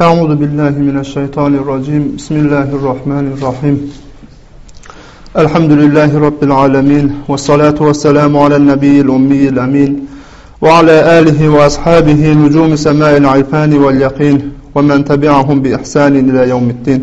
أعوذ بالله من الشيطان الرجيم بسم الله الرحمن الرحيم الحمد لله رب العالمين والصلاة والسلام على النبي الأمي الأمين وعلى آله وأصحابه نجوم سماء العرفان واليقين ومن تبعهم بإحسان إلى يوم الدين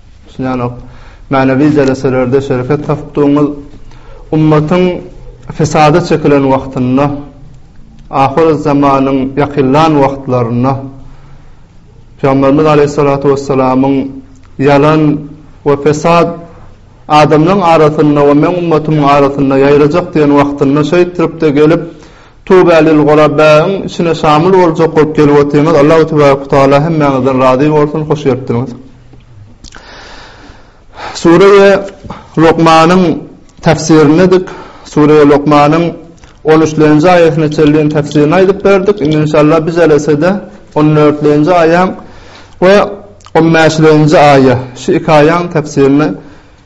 Düşünýänok. Mänewi jeleselerde şereket tapdygyňyz, ummatyň fesada çekilen wagtynda, ahyryzamanyň ýakynlan wagtlarynda Pygamberimiz aleýhissalatu wessalamyň ýalan we fesat adamlaryň arasynda we meň ummatymyň arasynda ýaýrajak diýen wagtynda şeýtrip-de gelip, Tuba lil gurabäiň içine şamyl boljak bolup gelip otyňyz Allahu tebarek we taala hemmäňizden razy bolsun hoş gelipdiriňiz. Sureýe Lokmanyň tefsirindedik. Sureýe Lokmanyň 13-nji aýatyna çenli tefsirini aýdyp berdik. Indi inşallah biz elesede 14-nji aýaň we 15-nji aýa şu iki aýaň tefsirini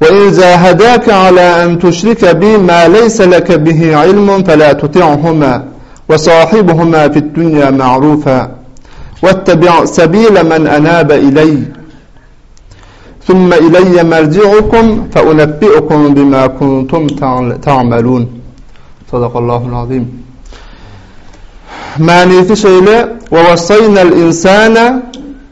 وإن زاهداك على أن تشرك بي ما ليس لك به علم فلا تطعهما وصاحبهما في الدنيا معروفا واتبع سبيل من أناب إلي ثم إلي مرجعكم فأنبئكم بما كنتم تعملون صدق الله العظيم Manisi şöyle ve vasaynal insana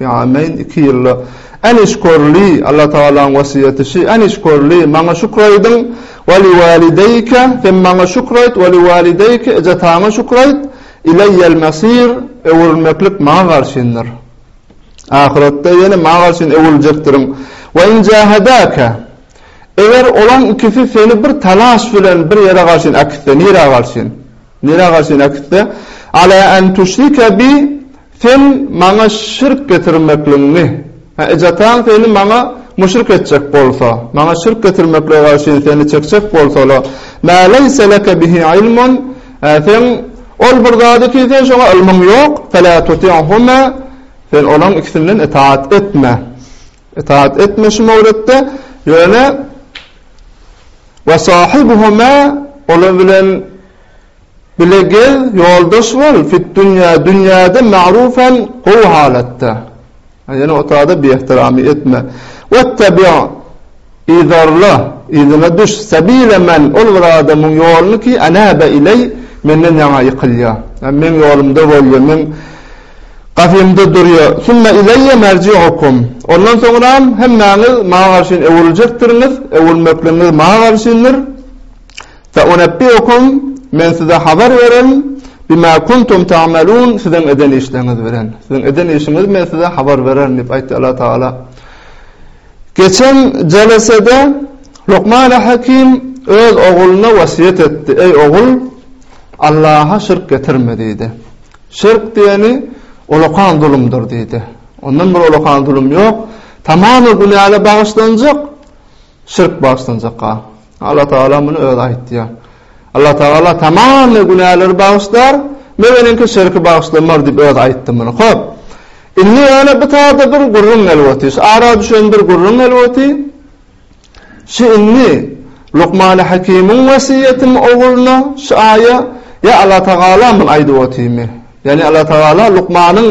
Ýameýn iki ýylda. Äni şükürli, Alla Tagalaň wesýeti şi, Äni şükürli, Maňa şükür aýdyň, weliwalideýke, Sen Maňa şükür aýt, weliwalideýke, Eje-ataňa şükür aýt, ileýýelmesir, Öwrülmeklik Maňa garşyndyr. Ahyretde ýene Maňa garşyn öwrüljekdiriň. Wein jahadake, Eger olaň ikisi seni bir talaş bilen bir ýere garşyn äkitse, nirä garşyn? Nirä garşyn äkitse? Ala en tüşrike bi, Sen maňa şirk getirmekligiňi, eje-ataň seni maňa müşrik etjek bolsa, maňa şirk getirmeklige garşyn seni çekjek bolsala, Mä leýse leke bihi ilmun, seň ol bir zady ki, sen şoňa ylmyň ýok, felâ tuti'humâ, sen olaň ikisinden itaat etme. Itaat etme şu möwletde, ýöne, Ve sâhibhumâ, olar bilen Bile gez, ýoldaş bol, fit dünýä, dünýäde magruw hem gowy halatda. Ýene otada biehtiramy etme. Wettabi', yzarla, yzyna düş, sebile men, ol bir adamyň ýoluny ki, enäbe ileý, menden ýaňa ýykylýa. Ýagny meň ýolumda bolýa, meň gafymda durýa. Sümme ileýe merji'ukum. Ondan soňram hemmäňiz maňa garşyn öwrüljekdiriňiz, öwrülmekligiňiz maňa garşyndyr. Saunebbiukum, men size habar bererin, bima kuntum ta'melun, siziň eden işleriňiz bilen. Siziň eden işiňizi men size habar bererin diýip aýtdy Allah Tagala. Geçen jelesede Lukman Hakim öz ogulyna wesýet etdi, eý ogul, Allaha şirk getirme diýdi. Şirk diýeni ulakan zulumdyr diýdi. Ondan bir ulakan zulum ýok. Tamamy günälä bagyşlanjak. Şirk bagyşlanjakka. Allah Tagala muny özi aýtýar. Allah Tagala tamamy günäleri bagyşlar, Meniňki şirki bagyşlamaz diýip özi aýtdy muny. Hop. Indi ýöne bu taýda bir gürrüň elweti. Şu ara düşen bir gürrüň elweti. Şu indi Lukmany Hakimiň wesýetimi ogluna şu aýa ýa Allah Tagala muny aýdyp otyrmy? Ýani Allah Tagala Lukmanyň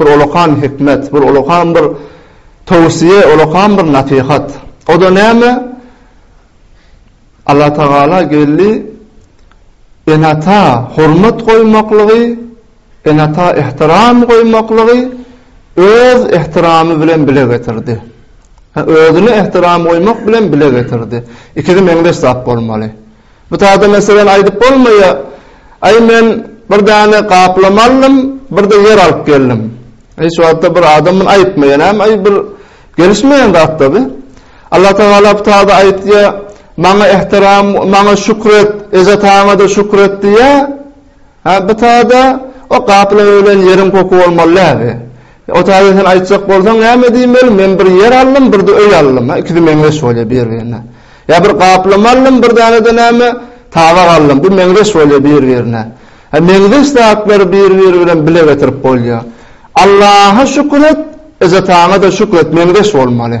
Bir olakan hikmet, bir olakan bir towsiýe, olakan bir nasihat. O-da näme? Allatagala geldi ene-ata hormat goýmaklygy, ene-ata ähtiram goýmaklygy öz ähtiramy bilen bile getirdi. Özüne ähtiram goýmak bilen bile getirdi. Ikisi meňzeş zat bolmaly. Bu taýda meseleni aýdyp bolmaýar. Aý, men bir däne gaplama aldym, bir-de ýer alyp geldim. Hiç wagtda bir adam muny aýtmaýar. Näme, aý, bir gelişmeýän zatda bi. Allatagala bu taýda aýtýar, Maňa ähtiram, maňa şükür et, eje-ataňa-da şükür et diýýär. Hä, bu taýda o gaplama bilen ýeriň köki bolmaly däl bi. Otaga sen aýtjak bolsaň näme diýmeli, men bir ýer aldym, birde öý aldym, ha, ikisi meňzeş bolýar bir-birine. Ýa bir gaplama aldym, bir däne-de näme, tabak aldym, bu meňzeş bolýar bir-birine. Ha, meňzeş zatlary bir-biri bilen bile getirip bolýar. Allaha şükür et, eje-ataňa-da şükür et, meňzeş bolmaly.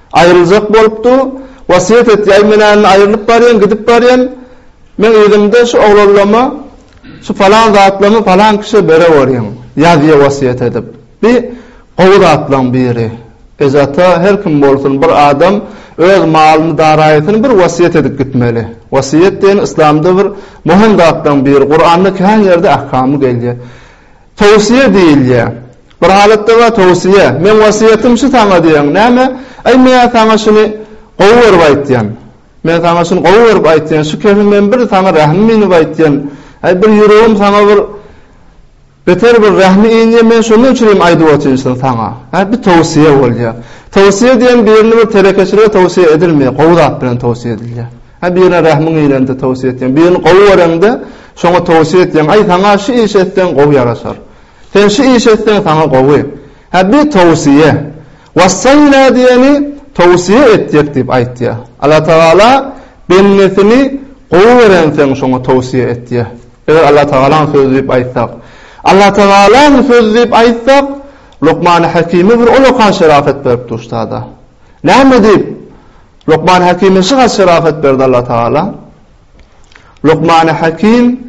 Aýryljak bolupdy. Wasýet et, ýaý menän aýrylyp barýan, gidip barýan. Meň yzymda şu oglanlama, şu palan zatlamy palan kişä berewerýin, ýazýa wasýet edip. Bi gowy zatlaň biri. Eje-ata her kim bolsun bir adam öz malyny daraýasyny bir wasýet edip gitmeli. Wasýet diýen yslamda bir möhüm zatlaň biri. Kuranda kän ýerde ahkamy gelýär. Towsiýe diýilýär. Bir halatda bar towsiýe, Meň wasiýetim şu saňa diýýän. Näme? Äý, meýär saňa şuny gowy görüp aýtýan. Men saňa şuny gowy görüp aýtýan. Şu kemi men bir saňa rähmim inip aýtýan. Äý, bir ýüregim saňa bir beter bir rähmi inýär, men şonuň üçin hem aýdyp otyryn şuny saňa. Hä, bu towsiýe bolýar. Towsiýe diýen birini bir telekeçilige towsiýe edilmeýär, gowy zat bilen towsiýe edilýär. Hä birine rähmiň gelende towsiýe etýäň. Birini gowy göreňde şoňa towsiýe etýäň. Aý saňa şu işi etseň gowy ýaraşar. Sen şu işi etseň saňa gowy. Hä bi towsiýe. Wassaýna diýeni towsiýe etjek diýip aýtýa. Allah Tagala bendesini gowy görenseň şoňa towsiýe etýä. Eger Allah Tagalaň sözi diýip aýtsak. Allah Tagalaň sözi diýip aýtsak Lukmany Hakime bir ol okan şerafet beripdi ussada. Näme diýip Lukman Hakime şu haç şerafet berdi Alla Tagala. Lukmana Hakim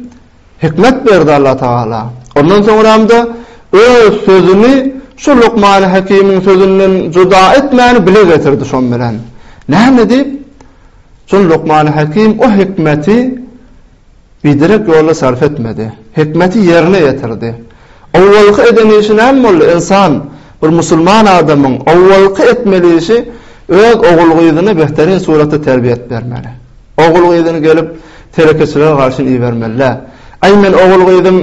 hikmet berdi Alla Tagala. Ondan soňramda öz sözüni şu Lukmana Hakimiň sözünden juda etmäni bile getirdi şon bilen. Näme diýip? Şol Lukmana Hakim o hikmeti Biderek ýoly sarp etmedi. Hikmeti ýerine ýetirdi. Owwalky eden işi näme boldy? Ynsan, bir musulman adamyň owwalky etmeli işi öz ogul-gyzyna behterin suratda terbiýet bermeli. Ogul-gyzyny gelip telekeçilere garşyn ibermeli däl. Aý men ogul-gyzym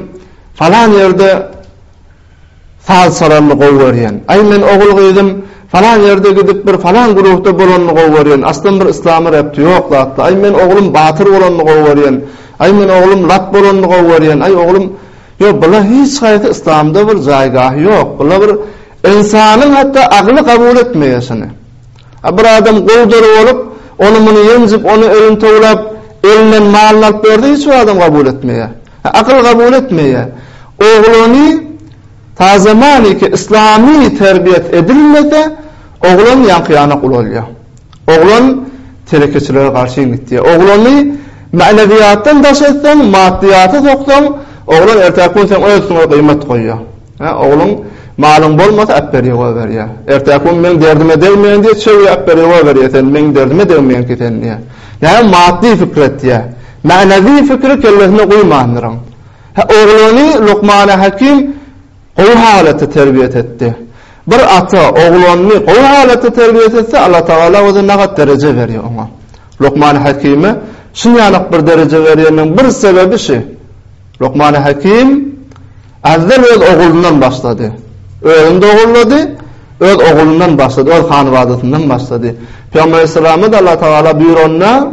falan ýerde Salsalanyny gowy görýän. Aý men ogul gyzym falan ýerde gidip bir falan guruhda bolanyny gowy görýän. Aslym bir islamy repti ýok zatly. Aý men oglum batyr bolanyny gowy görýän. Aý men oglum lat bolanyny gowy görýän. Aý oglum Ýok bula hiç haýsy islamda bir jaýgahy ýok. Bula bir ynsanyň hatda agly gabul etmeýär şuny. A bir adam gowy-doly bolup, ony-muny ýenjip, ony elini towlap, elinden malyny alyp berse, hiç bir adam kabul etmeýär. Akyl kabul etmeýär. Oglany tazamaniki yslamy terbiýet edilmese, oglan ýaňky-ýanak ulalýar. Oglan telekeçilere garşy gitýär. Oglany mänewiýatdan daş etseň, maddyýata soksaň, oglan ertäki gün seň öz üstüňe gyýmat goýýar. Hä, ogluň, Malyň bolmasa, äpber ýuwa berýär. Ertäki gün meň derdime degmeýän diýip, çöwýä äpber ýuwa berýär. Sen meň derdime degmeýänki sen diýär. Näme maddy pikir etýär. Mänewi pikiri kellesine guýmandyryň. Hä, ogluny Lukmana Hekim gowy halatda terbiýet etdi. Bir ata ogluny gowy halatda terbiýet etse, Allatagala oza nagat dereje berýär oňa. Lukman Hekime şunýalak bir dereje berýäniniň bir sebebi şü. Lukmany Hakim Azzel öz oglundan başlady. Özüni dogurlady, öz oglundan başlady, öz hanybadasyndan başlady. Pygamber Aleyhisselama-da Allah Tagala buýranda,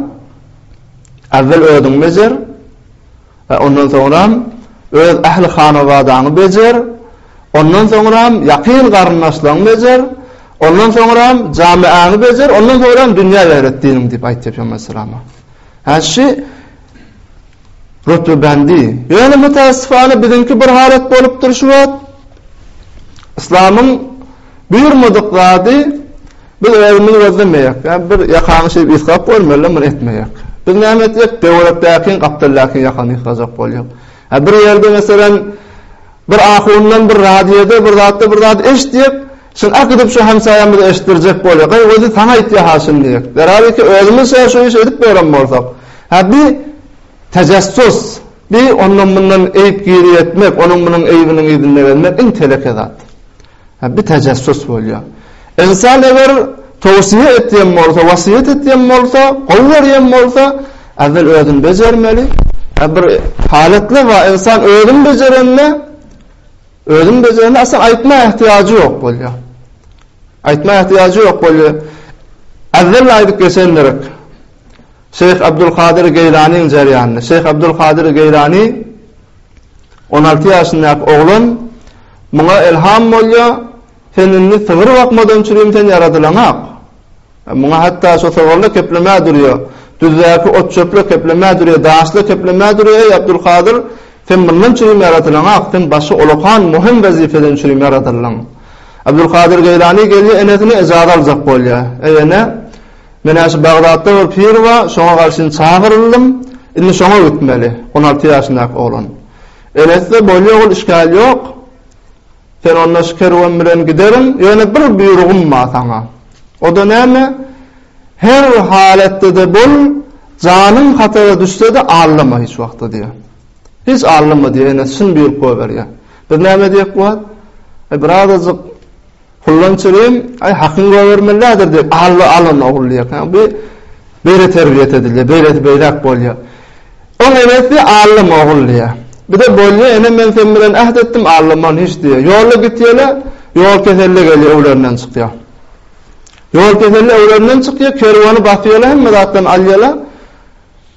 Azzel özüňi bejer, e, ondan soňram öz ähli hanybadaňy bejer, ondan soňram ýakyn garyndaşlaryňy bejer, ondan soňram jamiäňi bejer, ondan soňram dünýä ýarat diniň diýip aýtdy Pygamber Aleyhisselama. Häşi rütbebendi. Ýöne mütässifana biziňki bir halat bolupdyr şu wagt. Yslamyň buýurmadyk zady biz özümiz gözlemeýäk. Ýa bir ýakaňy şeýdip ýyskap görmeliň muny etmeýäk. Biz näme etjek töwerekdäkiň gapdaldakyň ýakany ýyskajak bolýar. Ýa bir ýerde meselem Bir ahundan bir radioda bir zatda bir zat eşit diýip, şin äkidip şu hemsaýamyza eşitdirjek bolýa. Gaý özi saňa aýtýa-ha şin diýip. Derariki özümiz-ä şu işi edip gören bolsak. Hä bi tejassus, bi ondan-mundan eýip giriýetmek, onuň-munuň eýbiniň yzynda gezmek iň teleke zat. Bir tajassus bolýa. Ynsan eger towsiýe etýän bolsa, wasýet etýän bolsa, gowy görýän bolsa, awwel özüni bejermeli. Bir halatlar bar, ynsan özüni bejerende, özüni bejerende asla aýtma ähtiýajy ýok bolýa. Aýtma ähtiýajy ýok bolýa. Awwel aýdyp geçendirek. Şeýh Abdulkadyr Geýlanyň jerýanyny Şeýh Abdulkadyr Geýlany on alty ýaşyndaky oglan muňa elham bolýa Sen indi sygyr bakmadan çürim sen ýaradylaňak Muňa hatda şo sygyrla keplemä durýa Düzdäki ot-çöple keplemä durýa Daşla keplemä durýa Eý Abdulkadyr sen mundan çürim ýaradylaňak Sen başy olakan möhüm wezipeden çürim ýaradyllaň Abdulkadyr Geýlany gelýä enesine ejazat aljak bolýa Eý ene Menä şu Bagdatda bir pir bar, şoňa garşyn çagyryldym. Indi şoňa gitmeli. On alty ýaşyndaky oglan. Enese bolýa ogul işgäl ýok. Sen onda şu kerwen bilen giderin. Ýöne bir buýrugym bar saňa. O-da näme? Her halatda-da bol, janyň hatara düşse-de aldama hiç wagtda diýýär. Hiç aldama diýýär. Enes çyn buýruk goýberýär. Biz näme diýek bu wagt? Birazajyk Kullançylym, Aý, hakyň goýbermelidir diýip, Alla alan ogul diýýärkä. Bu beýle terbiýet edilýär, beýlesi beýläk bolýar. Oň enesi Allam ogul diýýär. Bir-de bolýar, Enem, men sen bilen äht etdim, Allaman hiç diýýär. Ýolda gitýärler, ýol keselle gelýär, öwlerinden çykýar. Ýol keselle öwlerinden çykýar, kerweny basýarlar, hemme zatlaryny alýarlar.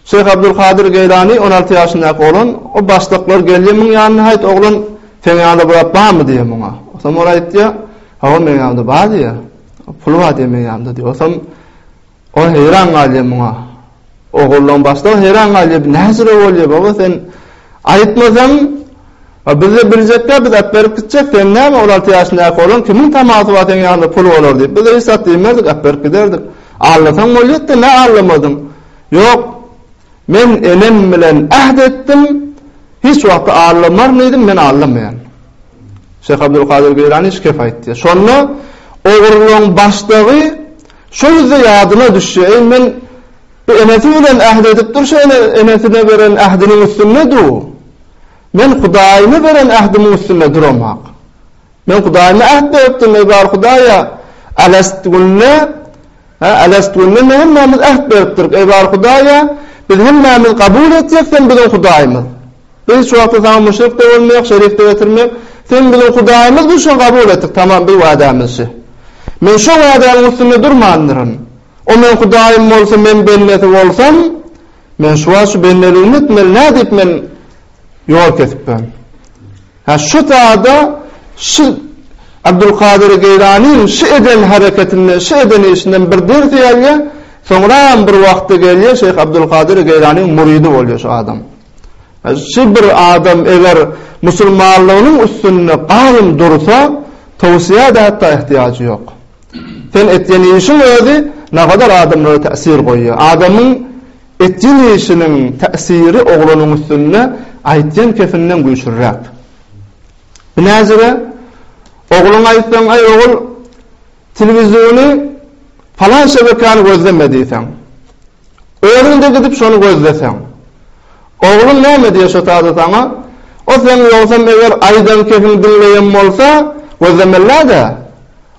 Şeýh Abdulkadyr Geýlany on alty ýaşyndaky oglan, o başdaklar gelýär muň ýanyna, Haýt, oglan, seň ýanyňda bir zat barmy? diýýär muňa. Otam ol aýtýar, Hawa, meň ýanymda bar diýýär. Pul bar diýýär meň ýanymda diýýär. Otam ol heýran galýar muňa. Ogullaň başda heýran galýar, bu näjüre bolýar, baba, sen aýtmasaň, A bizde biljekkä biz äpberip gitjek sen näme ol alty ýaşyndaky oglan kimiň tamasy bar seň ýanyňda pul bolar diýip biz hiç zat diýmerdik äpberip giderdik allasaň bolýatda nä allamadyň ýok men enem bilen äht etdim hiç wagtda allamaryn diýdim men allamaýan Şeýh Abdulkadyr Geýlany şikep aýtdy şonda ogrulaň başdagy şo ýüzde ýadyna düşdi eý men bu enesi bilen äht edip dur şeýle enesine beren ähdiniň üstünde du. Men Hudaýyma beren ähdimiň üstünde duramok. Men Hudaýyma äht beripdim, Eý, bar Hudaý-a, Alest gününe, hä, Alest gününe men hemmämiz äht beripdirik, Eý, bar Hudaý-a, biz hemmämiz kabul etjek Sen biziň Hudaýymyz. Biz hiç wagtam Saňa müşrik-de bolmaýak, şerik-de getirmeýäk. Sen biziň Hudaýymyz, biz şony kabul etdik, tamam, biz wädämizi şi. Men şo wädäniň üstünde durmandyryn. O meň Hudaýym bolsa, men bendesi bolsam, Men şu wagt şu bendeligimi etmeli, nädip men ýol kesip bilen? Ha şu sada şu Abdulkadir Geýlanyň şu eden hereketinden, şu eden işinden bir ders ýalýar, soňram bir wagtda gelýär, Şeýh Abdulkadir Geýlanyň murydy bolýar şu adam. Şu bir adam eger musulmanlygynyň üstünde gaýym dursa, towsiýa-da hatda ähtiýajy ýok. Sen etýän işiň özi nagadar adamlara täsir goýýar. Adamyň etýän işiniň täsiri oglanyň üstünde aýtýan kefinden güýçliräk. Binäzire ogluňa aýtsaň, Aý, ogul, telewiziony falan şebekäni gözleme diýseň, özüň-de gidip şony gözleseň, ogluň näme diýer şo sady saňa? O seň ýogsam eger aýdan kefiňi diňleýän bolsa, gözlemeli-dä.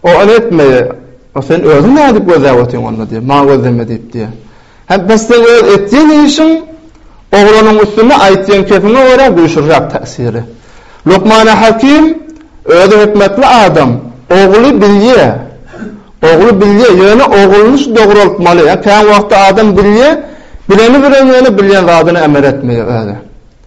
O ony etmedi. O sen özüň nädip gözläp otyň onda diýýär. Maňa gözleme diýip diýýär. Hä bes seň öz etýän işiň oglanyň üstünde aýtýan kepiňe görä güýçliräk täsiri. Lukmana Hakim özi hikmetli adam. Ogly bilýä. Ogly bilýä, ýöne ogluny şu dograltmaly. Kän wagtda adam bilýä, bileni bilen ýöne bilýän zadyna emel etmeýär özi.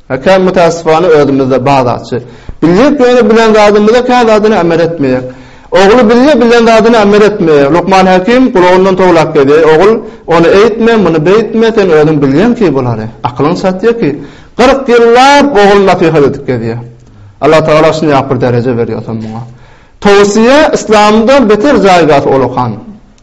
Eken mutasyfana özümizde bar zatçy. Biljek ýöne bilen zadymyza kän zadyna amel etmeýäk. Ogly bilýä bilen zadyna amel etmeýä. Lukman Hakim gulagyndan towlap gezýä, Ogul, ony eýtme, muny beýtme, sen özüň bilýäňki bulary. Akylyň çatýa ki. Kyrk ýyllap ogul nasihat edip gezýä. Allah Tagala şunýak bir dereje berýä otam muňa. Towsyýa Yslamdan beter jaýgäsi ol okan.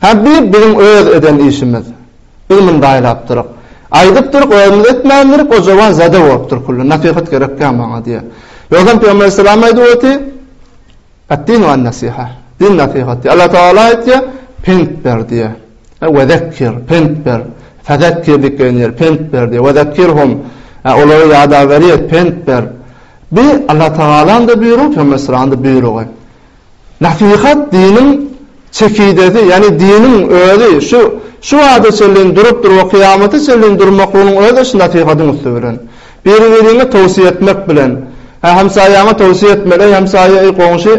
Hä bir biziň öz eden işimiz. Biz munda aýlapdyryk. Aýdypdyryk özümiz etmändirik o jowan zada bolupdyr külli nasihat gerekkä maňa diýe. Ýogsam pygamber aleyhisselam aýdyp oty Ad-dinu an-nasiha. Din nasihat diýe. Allah tagala aýtýa pent ber diýe. Hä we zekir pent ber. Fezekir diýip gelinýär pent ber diýe. We zekirhum hä olary ýada ber et pent ber. Bi Allah tagalaň da buýrugy pygamber aleyhisselam da buýrugy. Nasihat diniň çekidesi, ýagny diniň özi, şu şu bada çenli durupdyr we kyýamata çenli durmaklygynyň özi şu nasihatyň üsti bilen. Biri-biriňe towsiýe etmek bilen. Hä, hemsaýaňa towsiýe etmeli, eý hemsaýa, eý goňşy,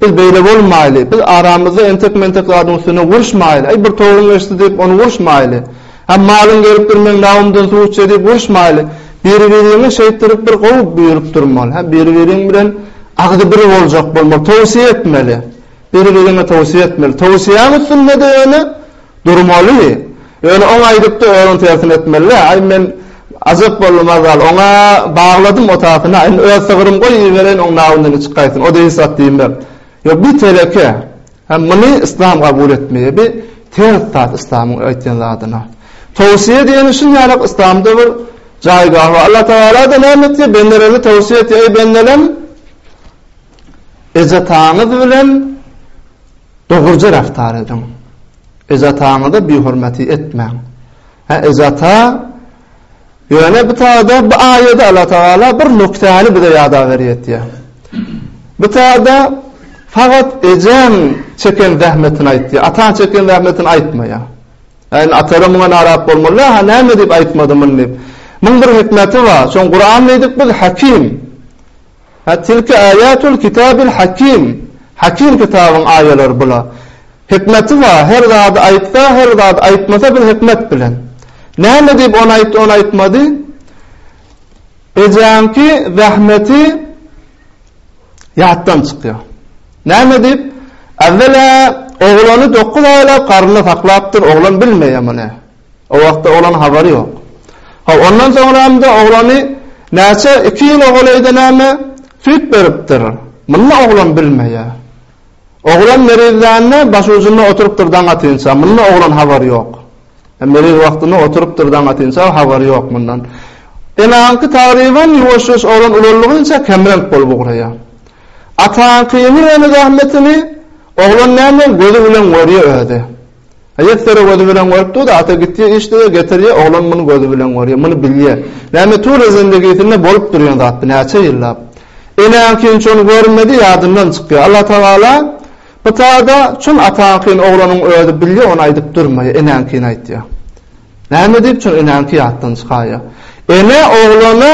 biz beýle bolmaýly, biz aramyzda entek-mentek zadyň üstüne uruşmaýly, eý bir towugyň eşdi diýip ony uruşmaýly. Hem malyň gelip bilmegini lagymdan suw içýär diýip uruşmaýly. Biri-biriňi şeýtdirip bir gowy buýrup durmaly. Hä, biri-biriň bilen agzy bir boljak bolmaly. Towsiýe etmeli. Biri-biriňe towsiýe etmeli. Towsiýäň üstünde-de ýöne durmaly. Ýöne oň aýdypdy, özüň tersini etmeli-dä. Aý, men ajap boldum azal. Oňa bagladym otasyna. Indi öz sygyrym goý ibereýin, oň nabyny ine çykaýsyn. O-da hiç zat diýmez. Ýok, bir teleke. Hem muny yslam kabul etmeýe bi ters zat yslamyň aýtýan zadyna. Towsyýe diýeni şul ýalak yslamda bir jaýgahy Allah Tagalada näme etýä bendelerine towsyýe etýä eý bendelem eje ataňyz bilen dogurja raftar ediň. Eje ataňyza bihormaty etmäň. He eje ata Ýöne bu taýda bu aýada Allah Tagala bir nuktäni bize ýadaweryp ýetýär. Bu taýda fagat ejeň çeken zähmetini aýtýar, ataň çeken zähmetini aýtmaýar. Ýani atara muňa narazk bolmaly, ha näme diýip aýtmady muny diýip. Muň bir hikmeti bar. Şoň Kuran diýdik biz Hakim. Hä, tilke âyâtul kitâbil hakîm, Hakim kitabyň aýalary bula. Hikmeti bar, her zady aýtsa, her zady aýtmasa bir hikmet bilen. Näme diýip ony aýtdy, ony aýtmady? Ejäňki zähmeti ýatdan çykýar. Näme diýip? Äwwel-ä oglany dokuz aýlap garynda saklapdyr, oglan bilmeýär muny. O wagtda oglan habary ýok. Haw, ondan soňramda oglany näçe iki ýyl ogul eýde näme, süýt beripdir. Muny oglan bilmeýär. Oglan Merizdände başujunda oturupdyr daň atynça, muny oglan habary ýok. Meriz wagtynda oturupdyr daň atynça, habary ýok mundan. Enaňki tagryban ýuwaş-ýuwaş oglan ulalgynça kemreňk bolup ugraýar. Ataňkyny ony zähmetini oglan näme gözi bilen görýär özi. Eýes sere gözi bilen görüp dur-da, ata gitýär, işleýär, getirýär, oglan muny gözi bilen görýär, muny bilýär. Näme tuly zendegisinde bolup durýan zat bu, näçe ýyllap. Enäňkin şony görmedi, ýadyndan çykýar. Allatagala Pytara-da, Çün ataňkin oglanyň özi bilýär, ony aýdyp durmaýar, enäňkini aýtýar. Näme diýip, çün enäňki ýatdan çykaýar. Ene oglana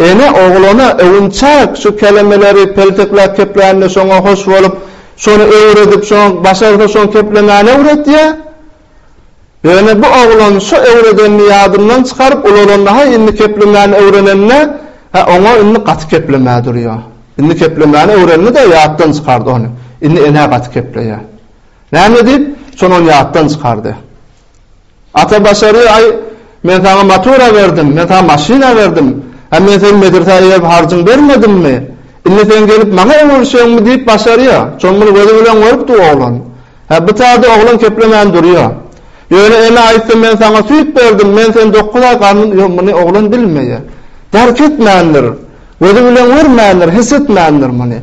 Ene oglana öwünçäk şu kelemeleri peltekläp keplände şoňa hoş bolup, şony öwredip, şoň başarsa şoň keplemäni öwredýä. Ýöne bu oglan şo öwredenini ýadyndan çykaryp ulalanda haý indi keplemäni öwrenende, hä oňa indi gaty keplemä durýa. Indi keplemäni öwrendi-de ýatdan çykardy ony. Indi enä gaty kepleýä. Näme diýip, şony ony ýatdan çykardy. Ata başary, Aý, men saňa matura berdim, men saňa maşyna berdim. Hä, men seni medresä iberip harjyň bermedimmi? Indi sen gelip maňa öwürişeňmi? diýip başarýa. Şony muny gözi bilen görüpdi oglan. Hä, bu çagda oglan keplemän durýa. Ýöne ene aýtsa men saňa süýt berdim, men seni dokuz aý garnyn, ýok, muny oglan bilmeýä. Dark etmändir. Gözi bilen görmändir, his etmändir muny.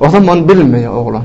Ozam ony bilmeýä oglan.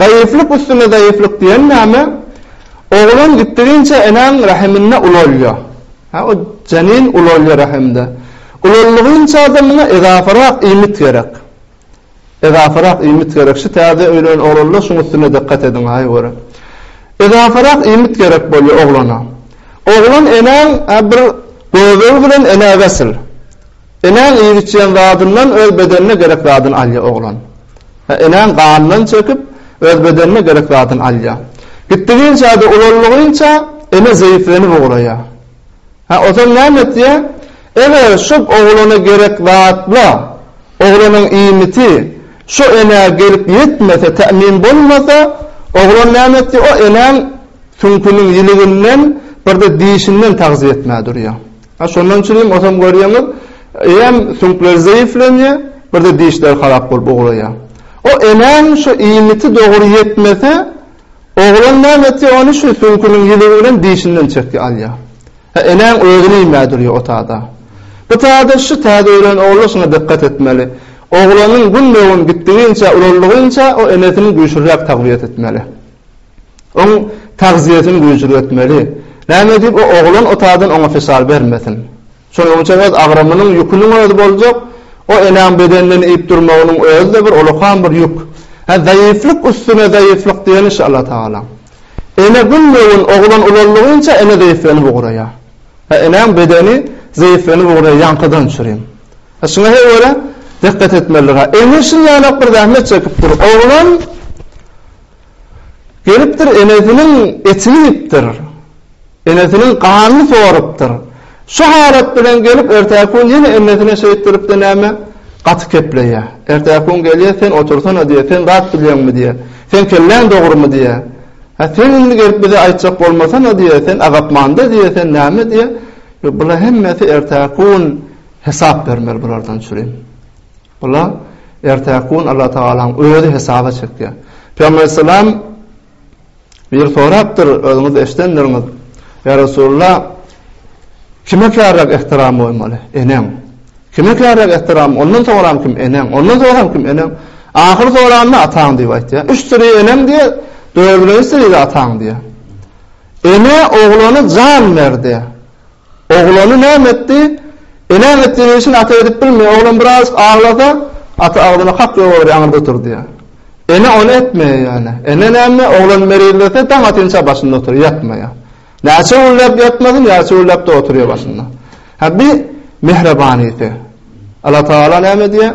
Zaýyflyk üstüne zaýyflyk diýen näme? Oglan gitdiginçe enäň rahiminde ulalýar. Hä, o janin ulalýar rahimde. Ulaldygyňça-da muňa ezaparak iýmit gerek. Ezaparak iýmit gerek. Şu täze öýlenen oglanlar şuň üstüne dykgat ediň, aý görä. Ezaparak iýmit gerek bolýar oglana. Oglan enäň, hä, bir göbegi bilen enä wesl. Enäň iýip-içýän zadyndan öz bedenine gerek zadyny alýar oglan. Enäň ganyndan çekip, öz bedenine gerek zadyny alýar. Gitdiginçä-de, ulaldygyňça, ene zeýiflenip ugraýar. Hä, otaň näme etýär? Eger şo oglana gerek zatla, oglanyň iýmiti şo enä gelip ýetmese, tämin bolmasa, oglan näme etýär? Ol enäň süňküniň ýiliginden, bir-de dişinden tagzyýe etmäge durýar. Ha şondan üçin hem otam görýäňiz hem süňkler zeýiflenýär, birde dişler harap bolup ugraýar. O enäň şu iýmiti dogry ýetmese, oglan näme etýär ony şu süňküniň ýiligi bilen dişinden çekýär alýar. Ha enäň özüni iýmä durýar o tada. Bu tada şu täze öýlen ogla şuňa dykgat etmeli. Oglanyň günbe-gün gitdiginçe ulaldygyňça o enesini güýçlüräk tagbiýet etmeli. Oň tagzyýesini güýçli etmeli. Näme diýip o oglan o taýdan oňa fişar bermesin. Şonuňça öz agramynyň ýüküniň özi boljak, o enäň bedeninden iýip durmagynyň özi-de bir olakan bir ýük. Hä zaýyflyk üstüne zaýyflyk diýeni şu Alla Tagalaň. Ene günbe-gün oglan ulaldygyňça ene zeýiflenip ugraýar. Hä enäň bedeni zeýiflenip ugraýar ýaňkydan çürim. Hä şuňa he görä dikkat etmelidir. Hä ene şunlaýlak bir zähmet çekip dur. Oglan. Gelipdir enesiniň etini iýipdir. Enesiniň ganyny sorupdyr. Şu halat bilen gelip ertäki gün ýene enesine şeýtdiripdir näme, gaty kepleýär. Ertäki gün gelýär, sen otursana diýýär, sen zat bilýäňmi diýýär. Seň kelläň dogrumy diýýär. Hä, sen indi gelip bize aýtjak bolmasana diýýär, sen agapmanda diýýär, sen näme diýýär. Ýok, bular hemmesi ertäki gün hesap bermeli bulardan çürim. Ola ertäki gün Allatagalaň özi hesaba çekýär. Pygamber aleyhisselam bir sorapdyr, özüňiz eşidendirňiz, Ýa Resulalla, kime kärräk ehtiram goýmaly? Eneň. Kime kärräk ehtiram, ondan soňram kim? Eneň. Ondan soňram kim? Eneň. Ahyry soranda ataň diýip aýtýar. Üç süri eneň diýýär, dördünji süri-de ataň diýýär. Ene oglana jan berdi. Oglany näme etdi? Enäň etýän işini ata edip bilmeýär. Oglan birazajyk aglasa, ata agzyna kak ýogar diýip aňyrda oturdýar. Ene ony etmeýär ýöne. Ene näme, oglan merizlese, daň atynça başynda oturýar, ýatmaýar. Näçe gürläp ýatmasyn, näçe gürläp-de oturýar başynda. Hä, bi, mähriban ise. Allatagala näme diýýär?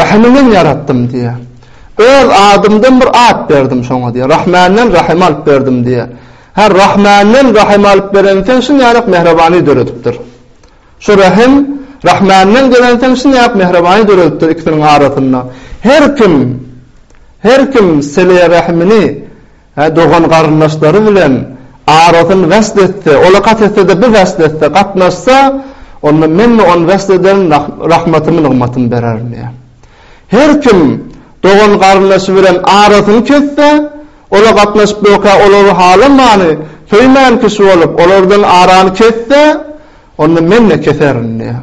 Rahymyňdan ýaratdym diýýär. Öz adymdan bir at berdim şoňa diýýär. Rahmenden Rahym alyp berdim diýýär. Hä, Rahmenden Rahym alyp berensen, şinälik Mähribany döredipdir. Şu Rahym Rahmenden gelensen, şinälik Mähribany döredipdir ikisiniň arasynda. Her kim, her kim sile-rehimini. Hä, dogan-garyndaşlary bilen arasyn wesl etse, ola gat etse-de, bir wesl etse, gatnaşsa, onda men-de ony wesl ederin, rahmatymy-nygmatymy bererin diýýär. Her kim dogan-garyndaşy bilen arasyny kesse, ola gatnaşyp ýökä, olary halamany, söýmän kişi bolup, olardan arany kesse, onda men-de keserin diýýär.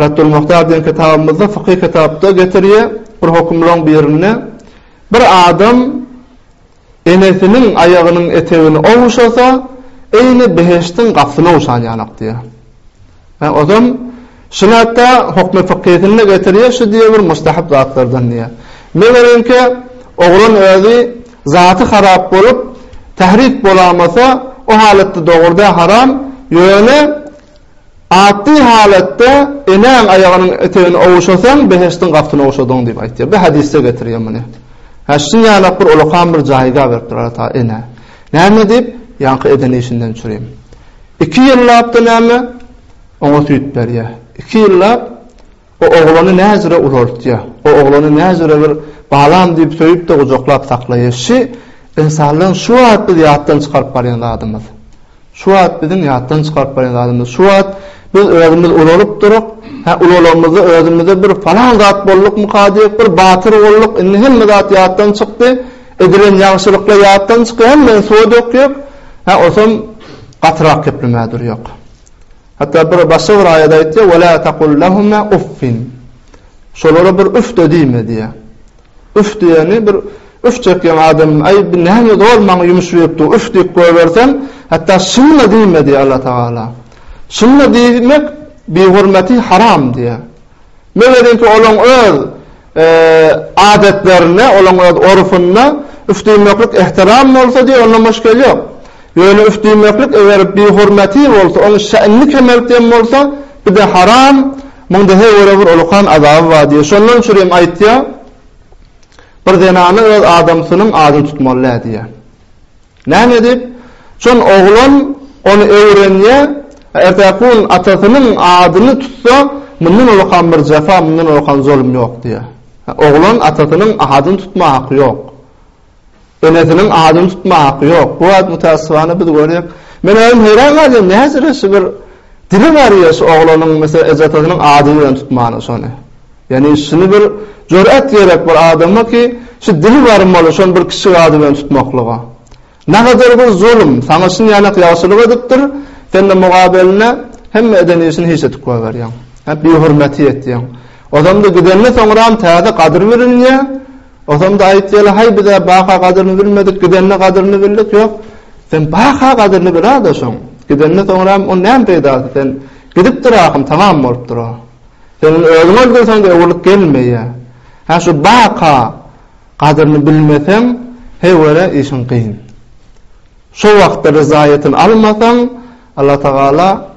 Raddul-Muhtar diýen kitabymyzda, fykyh kitapda getirýär bir hokumlaryň birinde, Bir adam enesiniň aýagynyň etegini ogşasa, eýni behiştiň gapysyny ogşan ýalak diýýär. Ýa ozam, şuny hatda hokmy fykysynda getirýär, şu diýýär bir mustahap zatlardan diýýär. Megerimki, oglan özi zaty harap bolup, tahrik bolamasa, o halatda dogruda haram, ýöne Ady halatda enäň aýagynyň etegini ogşasaň, behişdiň gapysyny ogşadyň diýip aýtýar. Bu hadysda getirýär muny. Hä, şuny ýanap bir ulakam bir jaýga beripdir Alla Tagala enä. Näme diýip, ýaňky eden işinden çürim. Iki ýyllap-da näme, oňa süýt berýär. Iki ýyllap O oglany näzüre ulaltýar. O oglany näzüre bir balam diýip söýüp-de gujaklap saklaýar. Şi, ynsanlygyň şu wagt biz ýatdan çykaryp barýan zadymyz. Şu wagt biziň ýatdan çykaryp barýan zadymyz. Şu wagt biz özümiz ulalyp duryk, hä, ulalymyzda özümize bir palan zat boldukmyka diýip, bir batyr bolduk, indi hemme zat ýatdan çykdy, edilen ýagşylyklar ýatdan çykýar, hemmesini suwa dökýär, hä, osam gatyrak keplemä durýak. Hatda bir başga bir aýat aýtýar, Ve la takul lehuma uffin. Şolara bir üf-de diýme diýýär. Üf diýeni bir üf çekýän adam, aý bu näme zor maňa ýumuş beripdi, üf diýip goýberseň, hatda şuny-da diýme diýýär Allah Tagala. Şuny-da diýmek bihurmaty haram diýýär. Megerenki olaň öz Adatlarynda, olaň öz orfunda üf diýmeklik ähtiram bolsa diý, onda muşkil ýok. Ýöne üf diýmeklik eger bihurmaty bolsa, oň şä'nini kemeltýän bolsa, bide haram, munda he göre bir ulukan azaby bar diýýär. Şondan üçin hem aýtýar, Bir zenana öz adamsynyň adyny tutmaly däl diýýär. Näme diýip, çon oglan ony öwrenýär, ertäkun atasynyň adyny tutsa, mundan olakan bir jefa, mundan olakan zolum ýok diýär. Oglan atasynyň adyny tutma haky ýok. Enesiniň adyny tutma haky ýok. Bu wagt mütäessibana biz görýäk. Men özüm heýran galýan, näjiresi bir Dili bar ýa şu oglanyň meselem eje-atasynyň adyny bilen tutmany şony. Ýani şuny bir jur'at gerek bir adama ki şu dili bar maly şony bir kişi ady bilen tutmaklyga. Nagadar bir zulum saňa şunýanak ýagşylyk edipdir sende mugabeline hemme eden işini hiç edip goýberýäň. Hep bihurmeti etýäň. Ozamda gidende soňram täze gadyr bilinýä Osamda aýtýarlar, haý bizä baka gadyryny bilmedik, gidende gadyryny bildik, ýok, sen baka gadyryny bil-a-da şoň. Gidende soňram on näme peýdasy, sen gidipdir ahym, tamam bolupdyr o. Sen ony özüň öldürseň-de öwrülip gelmeýä. Hä şu baka gadyryny bilmeseň, heýwere işiň kyn. Şo wagtda ryzaýatyny almasaň, Allatagala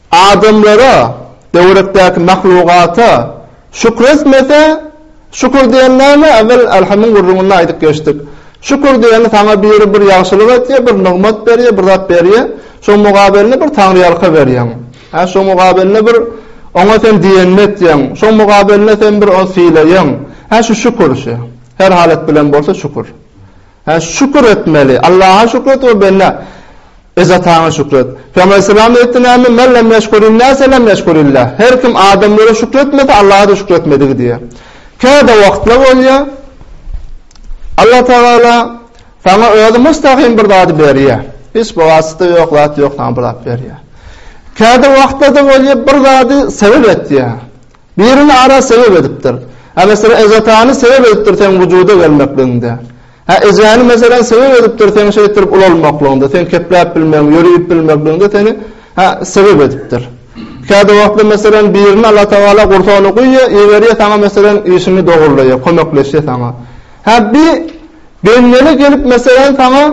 Adamlara, töwerekdäki mahlugata, şükür etmese, şükür diýen näme? Ewvel Elhamyň gürrüňinde aýdyp geçdik. Şükür diýeni saňa biri bir ýagşylyk etýär, bir nygmat berýär, bir zat berýär, şoň mugabelinde bir taňryýalka berýäň. Hä, şoň mugabelinde bir oňa sen diýenini etýäň, şoň mugabelinde sen bir ony sylaýaň. Hä, şu şükür şu. Her halat bilen bolsa şükür. Hä, şükür etmeli. Allaha şükür et we bende. Öz ataňa şükret. Pygamber salam aýtdy näme, men lem neşkurin nase lem neşkurillah. Her kim adamlara şükretmese Allaha-da şükretmedik diýýär. Käbir wagtlar bolýar, Allah Tagala saňa özi mustagym bir zady berýär. Hiç bir wasyta ýok, zat ýok saňa bir zat berýär. Käbir wagtlarda bolýar bir zady sebep etýär. Birini ara sebep edipdir. Hä, meselem, Ezatany sebep edipdir seň wujuda gelmekligiňde. Hä, Ejäni, meselem, sebep edipdir seň şeýtdirip ulalmaklygyňda, seň kepläp bilmegiň, ýöriýip bilmekligiňde seni, hä, sebep edipdir. Käte wagtlar, meselem, birini Allatagala gursagyny guýýar, iberýär saňa, meselem, işiňi dogurlaýar, kömekleşýär saňa. Hä, bi bendeli gelip, meselem, saňa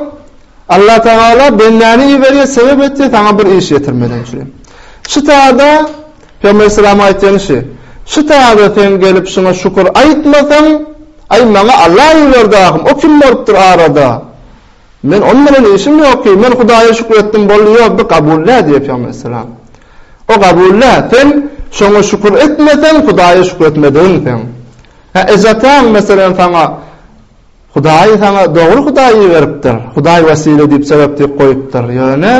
Allatagala bendäni iberýär, sebep etýär saňa bir iş ýetirmeligiň üçin. Şu taýda Pygamber salamyň aýtýan işi, Şu taýda seň gelip şuňa şükür aýtmasaň, aý maňa Alla iberdi ahym, o kim bolupdyr arada? Men oň bilen işim ýokky, men Hudaýa şükür etdim boldy, ýok bi gabullä diýýär Pygamber salam. O gabullä, sen şoňa şükür etmeseň, Hudaýa şükür etmedigiň sen. Hä ejataň meselen saňa, Hudaýy saňa dogry Hudaý iberipdir. Hudaý wesile diýip sebäp diýip goýupdyr. Ýöne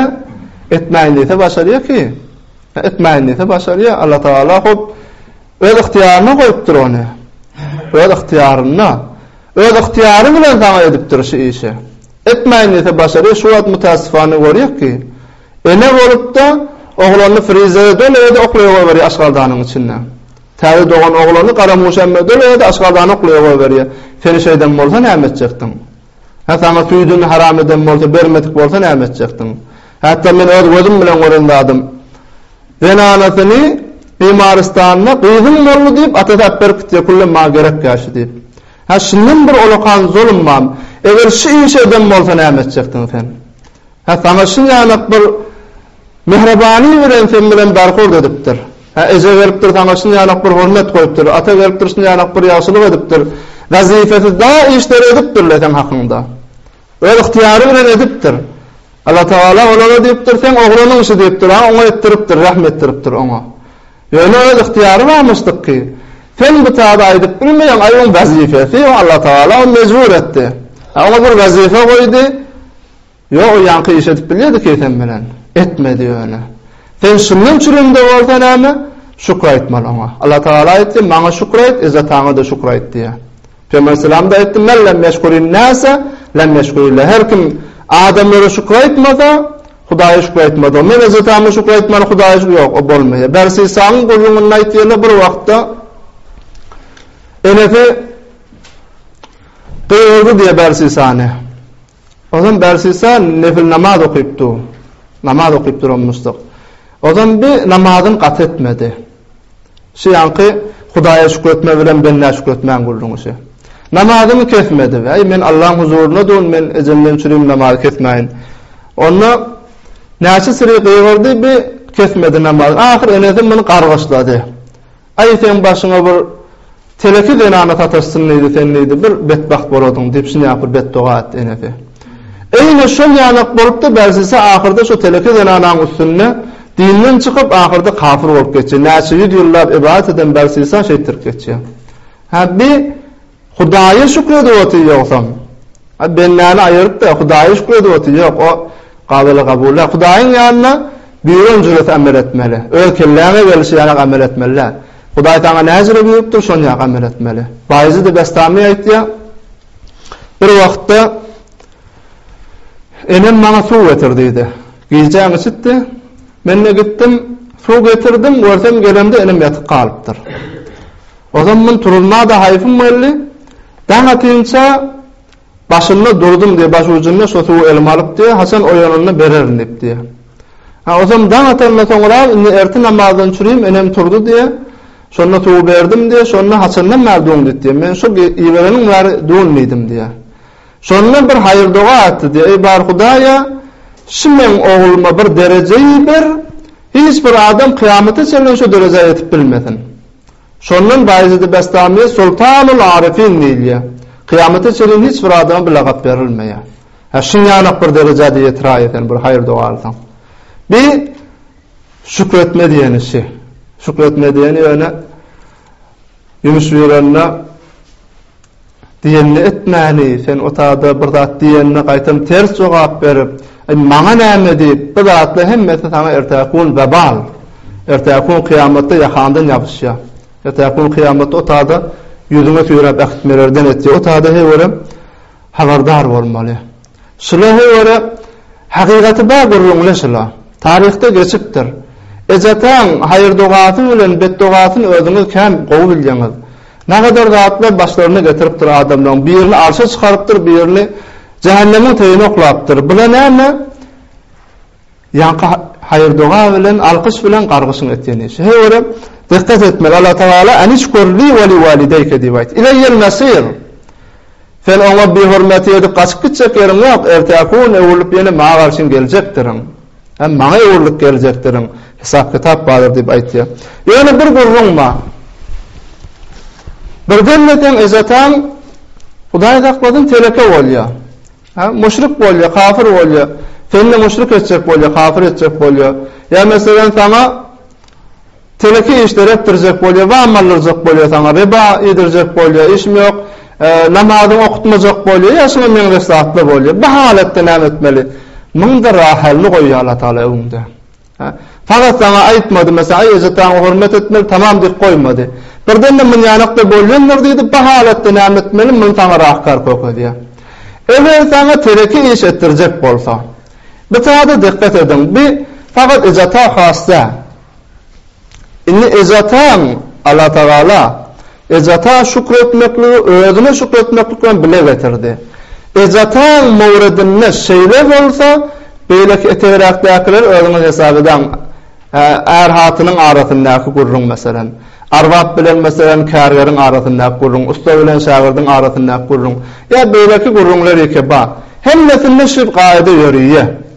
etmäýin diýse başarýa ki. Etmäýin diýse başarýa. Alla Tagala hop öz ygtyýaryna goýupdyr ony. Öz ygtyýarynda. Öz ygtyýary bilen saňa edipdir şu işi. Etmäýin diýse başarýa şu wagt mutasyfana görýä ki. Ene bolupda oglanyny frizere doly özi oklaýa goýberýa aşgaldanyň içinde. Täze dogan oglany Garamuşa emme döl özi aşgazany uklaýa goýberýär. Seni şeýden bolsa näme etjekdiň? Hä, saňa süýdüni haram eden bolsa, bermedik bolsa näme etjekdiň? Hatda men öz gözüm bilen gören zadym. Zenanasyny Bimarystanda gyzyň boldy diýip, atasy äpberipdi diýýär, küllem maňa gerek ýaşy diýip. Hä, şundan bir olakan zolum barmy? Eger şu işi eden bolsa näme etjekdiň sen? Hä, saňa şul ýanak bir mähribany bilen sen bilen berhurd edipdir. Hä, eje gelipdir, saňa şul ýanak bir hormat goýupdyr, ata gelipdir, şul ýanak bir ýagşylyk edipdir. Wezipesiz dagy işleri edipdir-le seň hakyňda. Öz ygtyýary bilen edipdir. Allatagala olara diýipdir, seň oglunyň işi diýipdir, aň oňa etdiripdir, rehm etdiripdir oňa. Ýöne öz ygtyýary barmyşdyk ki, sen bu taýda aýdyp bilmeýäň, aý oň wezipesi, oň Allatagala ony mejbur etdi. Hä, oňa bir wezipe goýdy. Ýok, o ýaňky iş edip bilýärdi Keýsen bilen. Etmedi ýöne. Sen şundan çürimde bolsa näme? Şükür aýtmaly oňa. Allatagala aýtdy, Maňa şükür aýt, Yzzat hana-da şükür aýt diýýär. Pygamber aleyhisselam-da aýtdy, Men lem ýeşkurin nase, lem ýeşkurillah. Her kim adamlara şükür aýtmasa, Hudaýa şükür aýtmady o. Men Yzzat hana şükür aýtmaly, Hudaýa şükür, ýok, o bolmaýar. Bersi Isagyň gürrüňinde aýtýarlar, bir wagtda enesi gygyrdy diýýär Bersi Isany. Ozan Bersisa nefil namaz okypdy. Namaz okyp duranmyşdyk. Ozan bi namazyn gaty etmedi. Şu ýanky Hudaýa şükür etme bilen bendä şükür etmäň gürrüňi şe. Namazyny kesmedi. Äý men Allaň huzuryna dun men ejemden çürim namazy kesmäýin. Onda näçe siri gygyrdy bi kesmedi namaz. Ahyr enesi muny gargyşlady. Aý seň başyňa bir teleki zenana sataşsyn diýdi sen diýdi bir betbagt boladyň diýip şinýak bir betdoga etdi enesi. Eýne şol ýanak bolupdy bärsise ahyrda şu teleki zenanaň üstünde dinden çykyp ahyrda kafyr bolup geçýär näçe ýüz ýyllap ybadat eden bärsisa şeýtdirip geçýär. Hä bi Hudaýa şükür edip otyr ýogsam. A bendäni aýyryp-da, Hudaýa şükür edip otyr. Ýok, o gazyly gabul däl. Hudaýyň ýanynda büýüren jüresi amel etmeli. Öz kelläňe gelişi ýaly amel etmeli däl. Hudaý saňa näjüre büýüpdir, şon ýaly amel etmeli. Baýezid-i Bestami aýtýar, Bir wagtda enem maňa suw getir diýdi. Gijäň içipdi. Men-de gitdim, suw getirdim. Görsem gelemde enem ýatyp galypdyr. Ozam men turulmada haýpym geldi. Daň atynça başynda durdum diýýär, baş ujunda şo suwy elime alyp diýýär, haçan oýananda bererin diýip diýýär. Ha, ozam daň atandan soňrak indi ertir namazdan çürüýim, enem turdy diýýär. Şonda suwy berdim diýýär, şonda haçandan bäri duňdyt diýýär. Men şu ibereniň bäri duňdydym diýýär. Şonda bir haýyr-doga etdi diýýär, Eý bar Hudaýa, şu meň ogluma bir dereje iber, hiç bir adam kyýamata çenli şu derejä ýetip bilmesin. Şondan Baýezid-i Bestamiýe Sultanul Arifin diýilýär. Kyýamata çenli hiç bir adama bu lagap berilmeýär. Hä, şuňňalak bir derejä-de ýetiräýe sen bir haýyr-doga alsaň. Bi, şükretme diýen işi. Şükretme diýeni ýöne ýumuş ýörende, Diýenini etmäni, sen otada bir zat diýende gaýtam ters jogap berip, Aý, maňa näme diýip, bu zatlar hemmesi saňa ertäki gün webal. Ertäki gün kyýamatda ýakaňdan ýabyşýar. Ertäki gün kyýamatda otada ýüzüňe süýräp äkitmelerden etýär. Otada heý görem habardar bolmaly. Şulaha görä, hakykaty bar gürrüňle şula. Taryhda geçipdir. Ejetaň haýyr-dogasy bilen betdogasyny özüňiz kän gowy bilýäňiz. Nagadar zatlar başlaryna getiripdir adamlaryň. Birini arşa çykarypdyr, birini jähennemiň töýüne oklapdyr. Bula näme? Ýaňky haýyrdoga bilen alkyş bilen gargyşyň etýän işi. Şeýe görä dikkat etmeli Allah Tagala Anişkur li weli walideyke diýip aýt. İleyyel mesir. Sen oňa bihurmeti edip gaçyp gitjek ýeriň ýok. Ertekun öwrülip ýene maňa garşyň geljekdiriň. Hem maňa öwrülip geljekdiriň. Hesap kitap bardyr diýip aýtýar. Ýöne bir gürrüň bar. Birdendekeň eje-ataň Hudaý saklasyn teleke bolýar. Hä, muşrik bolýar, kafir bolýar. Seni-de muşrik etjek bolýar, kafir etjek bolýar. Ýa meselem, saňa teleki işleri etdirjek bolýar, wam aldyrjak bolýar saňa, riba iýdirjek bolýar, işim ýok, namazyňy okutmajak bolýar, ýa şuňa meňzeş zatlar bolýar. Bu halatda näme etmeli? Müň bir rahalyny goýýar Allatagala öňüňde. Hä? Saňa saňa aýtmady, mesaý ejetäňe hormat etmeli, tamam diýip goýmady. Birden-de mun ýanakda bolýandyr diýdi, bu halatda näme etmeli, mun saňa rahkar kökezýä. Eger saňa tereki iş etdirjek bolsa. Bi zada dikkat ediň, bi sagat ejeta has däl. Indi Eje Ataň, Allatagala, Eje Ata şükür etmekligi özüne şükür etmeklik bilen bile getirdi. Eje Ataň mowredinde şeýle bolsa, beýleki etegräkdäkileri özüňiz hesap edäň, är-hatynyň arasyndaky gürrüň, meselem, arbap bilen, meselem, kärgeriň arasyndaky gürrüň, ussa bilen şägirdiň arasyndaky gürrüň, ýa beýleki gürrüňler ýeke bar. Hemmesinde şir gaýada ýörüýe.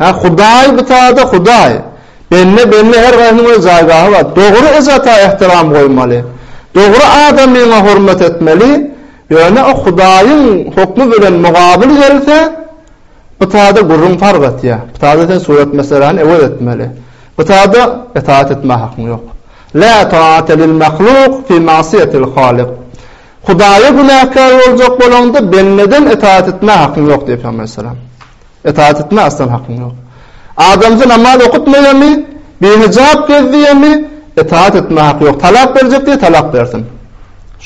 Hä Hudaý bitada Hudaý. Bende bende her gaýsynyň öz jaýdagy bar. Dogry eje ata ehtiram goýmaly. Dogry adamyňa hormat etmeli. Ýöne o Hudaýyň hokmy bilen mugabyl gelse bitada gürrüň fark etýä. Bitada sen surat meseläni ewez etmeli. Bitada etaat etmä hakyň ýok. Lä taate lil mahluk fi masiýetil halik. Hudaýa günäkär boljak bolaňda bendeden etaat etmä hakyň ýok diýýär Pygamber sallam. Itaat etme aslan hakyň ýok. Adamsy namaz okutmaýamy, bihijap gezdiýemi, itaat etme haky ýok. Talak berjek diýe talak bersin.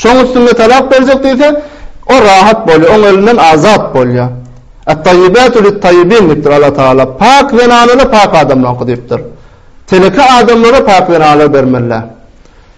Şoň üstünde talak berjek diýse, o rahat bolýar, oň elinden azat bolýar. At-tayyibatu lit-tayyibin diýipdir Allah Taala. Pak zenanlar pak adamlaryňky diýipdir. Teleke adamlara pak zenanlar bermeliler.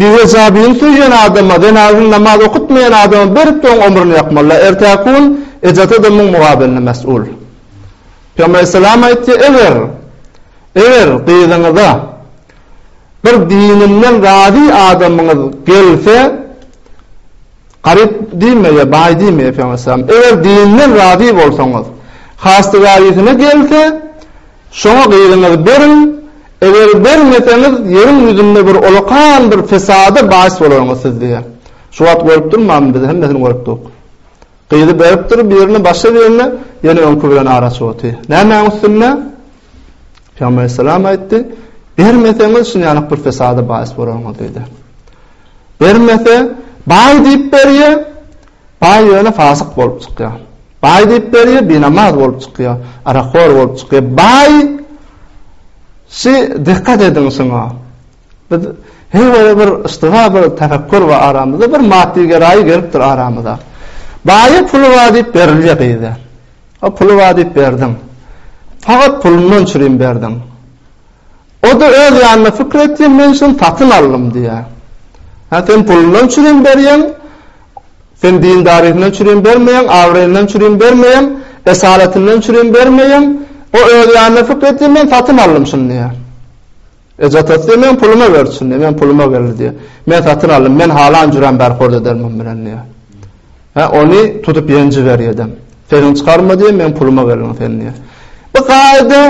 Biwejabyny söýýän adama, zenazyny namaz okutmaýan adama berip soň omrüni ýakmalylar. Ertäki gün ejata-da muň mugabylyna mes'ul. Pygamber aleyhisselam aýtdy, eger, eger gyzyňyza bir dininden razy adamyňyz gelse, garyp diýme ýa baý diýme, eger dininden razy bolsaňyz, hasdygärisine gelse, Şoňa gyzyňyzy beriň, eger bermeseňiz, ýeriň ýüzünde bir olakan bir fesada baýys bolarňyz siz diýýär. Şu wagt görüp durmanmy biz, hemmesini görüp durk. Gyzy beripdir birine, başga birine, ýene öňki bilen ara açyp otyr. Nämäň üstünde? Pygamber aleyhisselam aýtdy, Bermeseňiz, şuny ýanyk bir fesada baýys bolarňyz diýdi. Bermese, baý diýip berýär, baý ýöne fasyk bolup çykýar. Baý diýip berýär, binamaz bolup çykýar, arakhor bolup çykýar. Baý şi dikkat ediň şuňa. Biz her wele bir yştyba bir tefekkür we aramyzda bir maddi geraýy gelipdir aramyza. Baýa puly bar diýip berilýär gyza. O puly bar diýip berdiň. Fakat pulundan çürim berdiň. O-da öz ýanyna pikir etýär, men şuny satyn aldym diýýär. Hä, sen pulundan üçin hem berýäň, sen dindaryhyndan üçin hem bermeýäň, abraýyndan üçin hem bermeýäň, esalatyndan üçin hem bermeýäň. O öz ýanyna pikir etýär, men satyn aldym şuny diýýär. Eje atasy diýýär, meň puluma berdi şuny diýýär, meň puluma geldi diýýär. Men satyn aldym, men halan jürem bärport ederin muny bilen diýýär. Hä, ony tutup ýen jiberýä-de. Sesiňi çykarma diýýä, meň puluma geldiň sen diýýä. Bu kaýda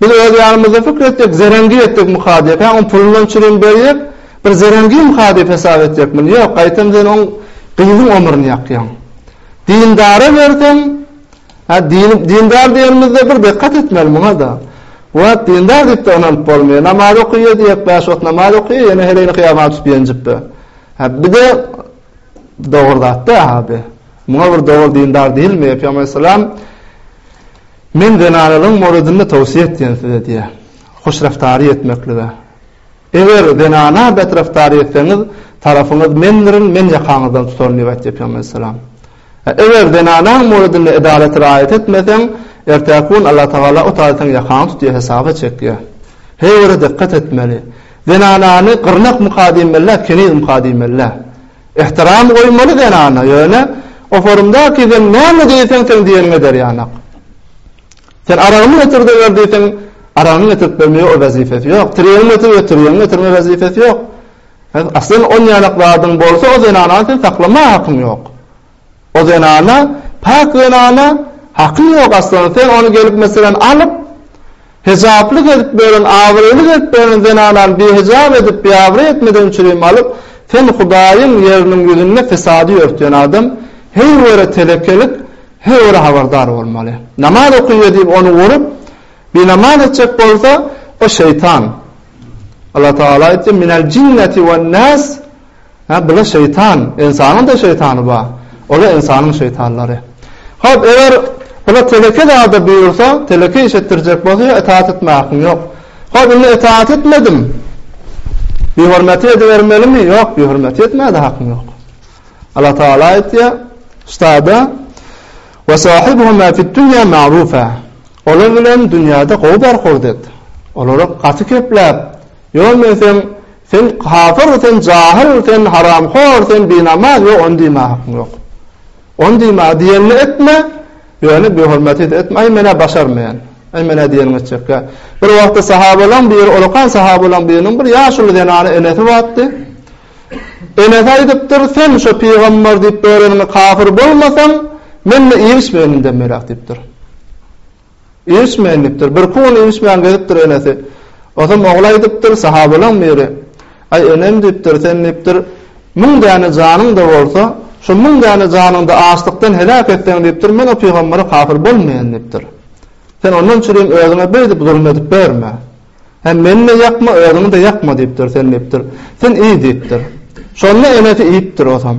biz öz ýanymyzda pikir etjek, zerengi etjekmika diýýä. Hä, oň pulundan çürim berýek, bir zerengimika diýip hesap etjekmi? Ýok, gaýtam sen oň gyzyň omryny ýakýaň. Dindara berseň, hä, dindar diýenimizde bir dikkat etmeli muňa-da. Wah, dindar diýip-de ynanyp bolmaýar. Namaz okaýa diýýä, bäş wagt namaz okaýa, ýene heleýini hyýabana tutup ýenjip be. Hä, bir-de Dogry zatda abi. Muňa bir dogry dindar diýilmi? Pygamber salam Men zenanalaryň morodyny towsiýe etýän size diýýär. Hoşraftary etmeklige. Eger zenana betrafdary etseňiz, tarapyňyz mendirin, men ýakaňyzdan tutaryn diýip aýtýar Pygamber salam. Eger zenanaň murdyny edalat raýat etmeseň, ertäki gün Allatagala o taýsaň ýakaňy tutýar, hesaba çekýär. Her ýere dykgat etmeli. Zenanany gyrnak muka diýmeli-dä, keniz muka diýmeli-dä. Ähtiram goýmaly zenana, ýöne o forumda ki sen näme diýseň seň diýeniňe eder ýanak. Sen aragymy getirde ber diýseň, aragyňy getirip bermegi o wezipesi ýok. Tirýegiňi getir, tirýegiňi getirme wezipesi ýok. Sen aslen on ýanak zadyň bolsa o zenanany sen saklamaga hakyň ýok. O zenana, pak zenana hakyň ýok aslan sen ony gelip meselen alyp hejaply gezip beren abraýly gezip beren zenanany bihejap edip biabraý etmeden çürim alyp sen hudaýyň ýeriniň ýüzünde fesady ýörtýän adam her were telekelik her were habardar bolmaly. Namaz okyja diýip ony urup binamaz etjek bolsa o şeýtan. Allah Taala aýtdy, Minel jinneti wen nas, ha bular şeýtan, ynsanyň-da şeýtany bar. Olar ynsanyň şeýtanlary. Hop, eger bular teleki zada buýursa, teleki iş etdirjek bolsa, itaat etmäge hakyň ýok. Hop, indi itaat etmedim. Bihormaty edibermelimi? Ýok, bihormaty etmäge-de hakyň ýok. Allah Taala aýtdy, Ştada, Ve sahibuhuma fid dunya ma'rufa. Olar bilen dünýäde gowy barhowd et. Olary gaty kepläp, ýörmeýseň, sen kapyr, sen jahyl, sen haramhor, sen binamaz, ýok, ony diýmäge hakyň ýok. Ony diýmäge diýenini etme, ýöne bihormaty-da etme, aý, men-ä başarmaýan, aý, men-ä diýeniňi etjekkä. Bir wagtlar sahabalaryň biri, olakan sahabalaryň biriniň bir ýaşuly zenany enesi bardy. Enesi aýdypdyr, Sen şo pygamber diýip ýöreniňe kafir bolmasaň, men-de irişmeýin indem beräk diýipdir. Irişmeýin diýipdir. Birki gün irişmän gezipdir enesi. Otam ogla aýdypdyr, sahabalaň biri, Aý, enem diýipdir, sen diýipdir, müň däne janyň-da bolsa, şo müň däne janyňy-da açlykdan heläk etseň diýipdir, men o pygambere kafir bolmaýan diýipdir. Sen ondan çürim özüňe beýdip zulum edip berme. Hä, meni-de ýakma, özüňi-de ýakma diýipdir, sen diýipdir. Sen iý diýipdir. Şonda enesi iýipdir osam.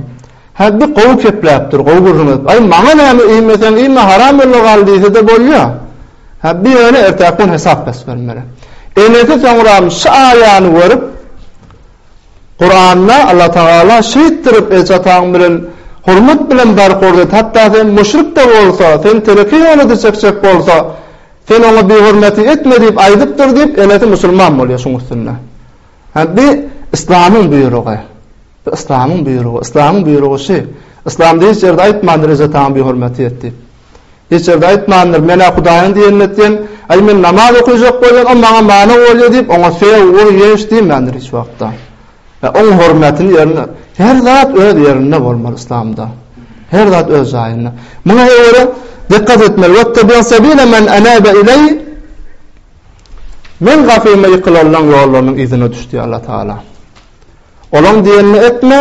Hä, bir gowy kepläpdir, gowy gürrüň edip. Aý, maňa näme, iýmeseň iýme, haram ýola gal diýse-de bolýa. Hä, bir ýöne ertäki gün hesap besbermeli. Enesi soňram şu aýany görüp, Kuranda Allatagala şeýtdirip eje-ataň bilen hormat bilen bark urdy, hatda sen müşrik-de bolsa, sen teleke ýola düşekjek bolsa, Sen oňa bihormatlyk etme diýip aýdypdyr diýip enesi musulman bolýar şuň üstünde. Hä bi yslamyň buýrugy. Bu yslamyň buýrugy. Yslamyň buýrugy şi. Yslamda hiç ýerde aýtmandyr ejä taňa bihormatlyk et diýip. Hiç ýerde aýtmandyr menä hudaýyň diýenini etýän, aý men namaz okaýjak bolýan o maňa many bolýar diýip oňa sög ur ýeş diýmändir hiç wagtda. Ýa oň hormatyny ýerine her zat öz ýerinde bolmaly yslamda. Her zat öz jaýynda. Muňa ýere dikkat etmeli. Wet tabiýa sabile men anabe ileý. Men gafyma ýykylanlaň ýollarynyň yzyna düş diýýär Allah Taala. Olaň diýenini etme.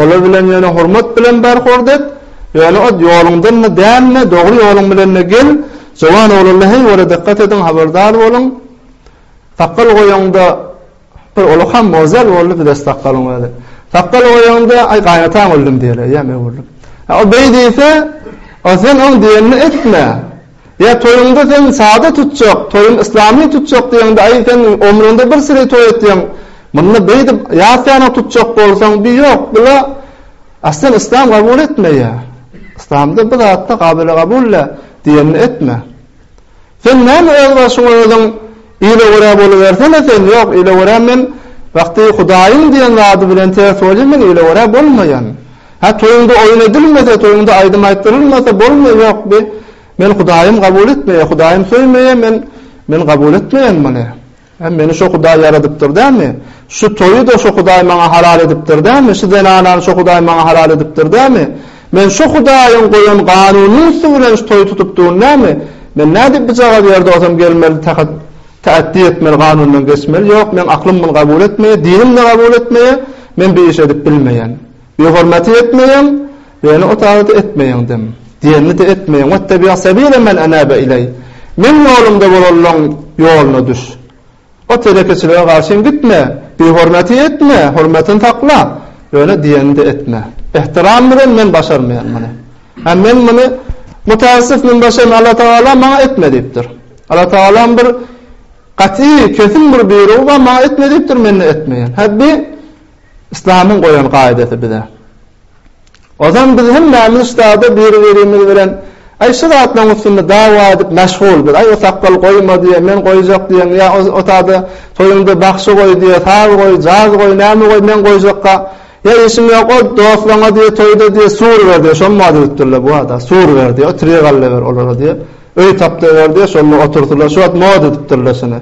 Olar bilen ýöne hormat bilen bar hordet. Ýöne od ýoluňdan da dänme, dogry ýoluň bilen de gel. Jowan oglanlar heý ola dikkat ediň, habardar boluň. Sakgal goýaňda Bir ulukam mozel boldy, bir-de sakgalyň özi. Sakgal goýaňda, aý, gaýynataň öldüm diýerler, ýa men öldüm. Ýa ol beý diýse, a sen oň diýenini etme. Ýa toýuňda sen sada tutjak, toýuň yslamy tutjak diýeňde, aý, sen omruňda bir siri toý etýäň. Munda beýdip ýatlanyň tutjak bolsaň, bi ýok, bu-la aslan yslam kabul etmeýär. Yslamda bu zatda kabile-kabul-le diýenini etme. Sen näme özbaşyňa özüň ile görä bolubersene sen ýok ile görä men wagty hudaýyň diýen zady bilen ters bolýan men ile görä bolmaýan. Hä toýuňda oýun edilmese toýuňda aýdym aýtdyrylmasa bolmaý ýok bi men hudaýym gabul etmeýä hudaýym söýmeýä men men gabul etmeýän muny. Hä, meni şo Hudaý ýaradypdyr dälmi? Şu toýy-da şo Hudaý maňa halal edipdir dälmi? Şu zenanany şo Hudaý maňa halal edipdir dälmi? Men şo Hudaýyň goýan ganunynyň üsti bilen şu toýy tutupdyryn dälmi? Men nädip bijaga bir ýerde bolsam gelmeli, tähet, täetdi etmeli, ganundan geçmeli? Ýok, meň aklym muny gabul etmeýär, dinim-de gabul etmeýär, men bir iş edip bilmeýän. Bihormaty etmeýin, beni otagda etmeýin dem. Diýenini-de etmeýin. Wattabi' sebile men enabe ileý. Meň ýolumda bolanlaň ýoluna düş. O telekeçilige garşyň gitme, bihormaty etme, hormatyny sakla, ýöne diýenini-de etme. Ihtiram bilen men başarmaýan muny. Hem men muny Mutaassif men başaryn, Allatagala maňa etme diýipdir. Allatagalam bir gaty, kesin bir buýrugy bar, maňa etme diýipdir, men-de etmeýän. Hä bi? Yslamyň goýan gaýdasy bize. Ozan biz hemmämiz şu zada biri-birimiz bilen Aý şu zatlaryň üstünde dawa edip meşgul biz. Aý o sakgal goýma diýýär, men goýjak diýýän, ýa o zada toýuňda bagşy goý diýýär, saz goý, jaz goý, näme goý, men goýjakka. Ýa işim ýok o dostlaryňa diýýär, toýda diýýär, sur ber diýýär, şol mahaly ýüpdirler bu ada, sur ber diýýär, otur ýygalla ber olara diýýär. Öý tapdyber diýýär, şonda otursylar, şu wagt moda edipdirler şuny.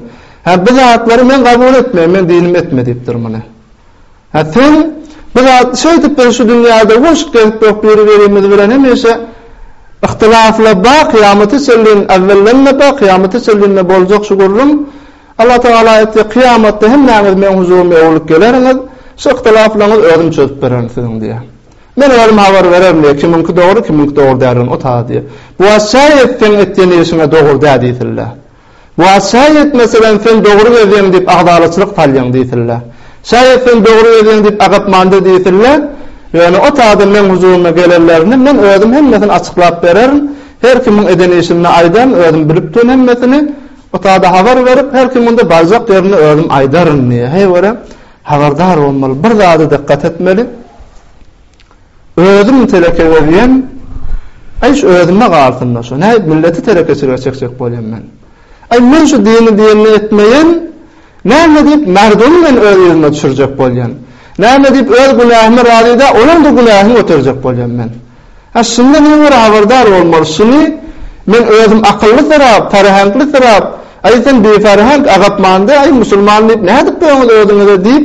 Hä, bu zatlary men kabul etmeýän, meň dinim etme diýipdir muny. Hä, sen bu zat, şeýdip biz şu dünýäde boş gezip ýok, biri-birimiz bilen hemişe yhtylaslaba, kyýamata çenlin, äwwellennaba, kyýamata çenlinde boljak şu gürrüň. Allah Tagala aýtdy, kyýamatda hemmäňiz meň huzuryma öwrülip geleriňiz, şu yhtylaslaryňyzy özüm çözüp bererin siziň diýýär. Men özüm habar bererin diýýär, kimiňki dogry, kimiňki dogry däldigini o Taga diýýär. Bu wagt çaý etseň etýän işiňe dogry dä diýsillä. Wa şaýat meselem sen dogry gezýäň diýip agzalaçylyk salýaň diýsillä. Şaýat sen dogry gezýäň diýip agapmanda diýsillä. Ýöne ot adam meň huzuryma gelenlerinde men özüm hemmesini açyklap bererin. Her kimiň eden işini aýdaryn özüm bilip duryn hemmesini. Otada habar berip her kimiň de barjak ýerini özüm aýdaryn diýýär. Heý görä habardar bolmaly. Bir zada dykgat etmeli. Özüm teleke gözýän, Aý şu özüme galsynda şu, nädip milleti telekeçilige çekjek bolýan men. Aý men şu dini dinini etmeýän, näme diýip merdumi men öz ýüzüme düşürjek bolýan. Näme diýip öz günähime razy däl, olaň-da günähini göterjek bolýan men. Hä şunda men bir habardar bolmaly, şuny men özüm akyllysyrap, ferheňklisyrap, aý sen biferhenk, agapmanda, aý musulman diýip nädip öňüňize ödüňize diýip,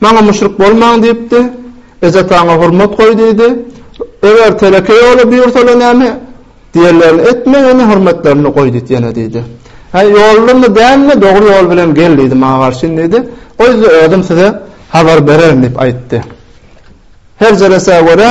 Maňa müşrik bolmaň diýipdi. Eje-ataňa hormat goý diýdi. Eger teleke ýoly buýursalar näme? Diýenlerini etme, ýöne hormatlaryny goý diýdi ýene diýdi. Häý, ýollumy dälmi, dogry ýol bilen gel diýdi maňa garşyn diýdi. Goý-da özüm size habar bererin diýip aýtdy. Her jelesä görä,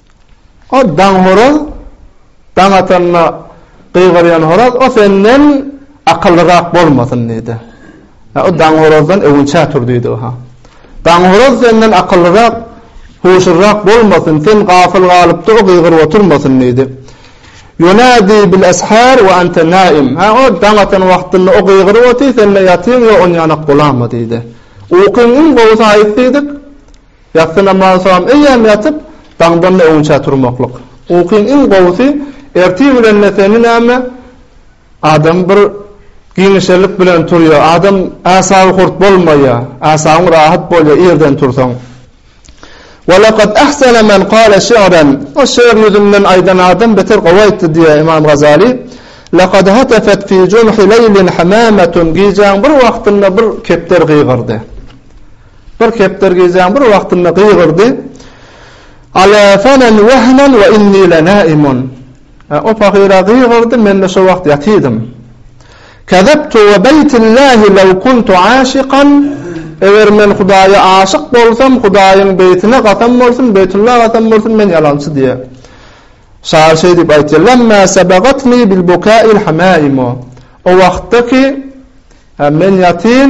O Daňoraz daň atanda gygyrýan horaz, o senden akyllyrak bolmasyn diýdi. Ýa o Daňorazdan öwünçä tur diýdi o-ha. Daňoraz senden akyllyrak, huşurrak bolmasyn, sen gafyl galypda o gygyryp oturmasyn diýdi. Ýunadi bil eshar we ente naim, ha o daň atan wagtynda o gygyryp otyr, sen-de ýatyň, ýa onýanak bolama diýdi. Ukyň iň gowusy haýsy diýdik? Ýassy namazy soňam eýýäm ýatyp, daňdan-da öňünçä turmaklyk. Ukyň iň gowusy ertir bilen-de seni näme, adam bir giňişerlik bilen turýar, adam äsaby hurt bolmaýar, äsabyň rahat bolýar irden tursaň. Ve lekad ehsene men kâle şi'ren, o şi'r ýüzünden aýdan adam beter gowy aýtdy diýýär Ymam Gazaly. Lekad hetefet fî cunhi leýlin hemâmetun, gijäň bir wagtynda bir kepder gygyrdy. Bir kepder gijäň bir wagtynda gygyrdy, Alefenen wehnen we inni lenaimun. O pahyra gygyrdy, men-de şo wagt ýatydym. Kezebtu we beýtillahi lew kuntu aşykan, Eger men Hudaýa aşyk bolsam, Hudaýyň beýtine gasam bolsun, Beýtulla gasam bolsun, men ýalançy diýýär. Şahyr şeý diýip aýtýar, Lemma sebegatni bil bukail hamaimu. O wagtda ki, men ýatyn,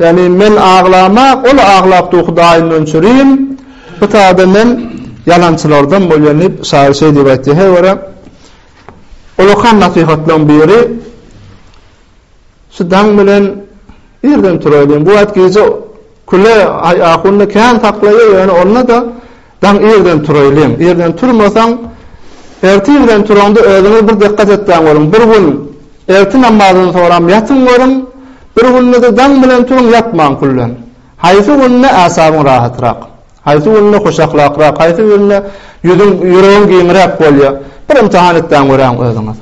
Ýagny men aglama ol aglap dur hudaýyndan çürin pytada men ýalançylardan bolýan diýip şaýyr şeý diýip aýtýar her bir olakan nasihatlaň biri şu daň bilen irden turaýlyň bu wagt gije küle ahunny kän saklaýar ýöne onda da Daň irden turaýlyň. Irden turmasaň, ertir irden turaňda özüňiz bir dikgat etseň görüň, bir gün ertir namazyny soňram ýatyň görüň, bir günde-de daň bilen turuň, ýatmaň küllen. Haýsy günde asabyň rahatrak? Haýsy günde hoşahlakrak? Haýsy günde ýüzüň, ýüregiň giňräk bolýar? Bir ymtahan etseň göräň özüňiz.